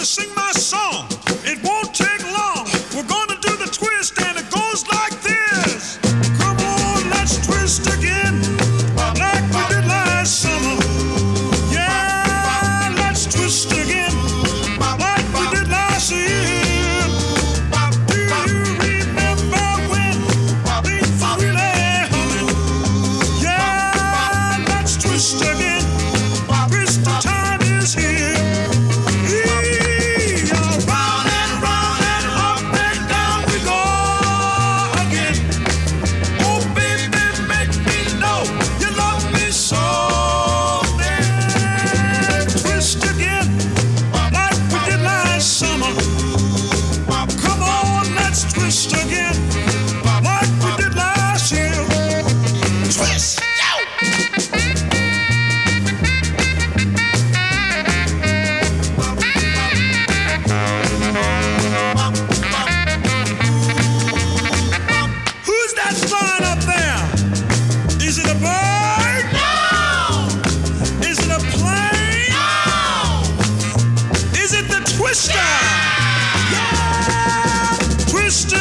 To sing my song. Twister! Yeah! Twister!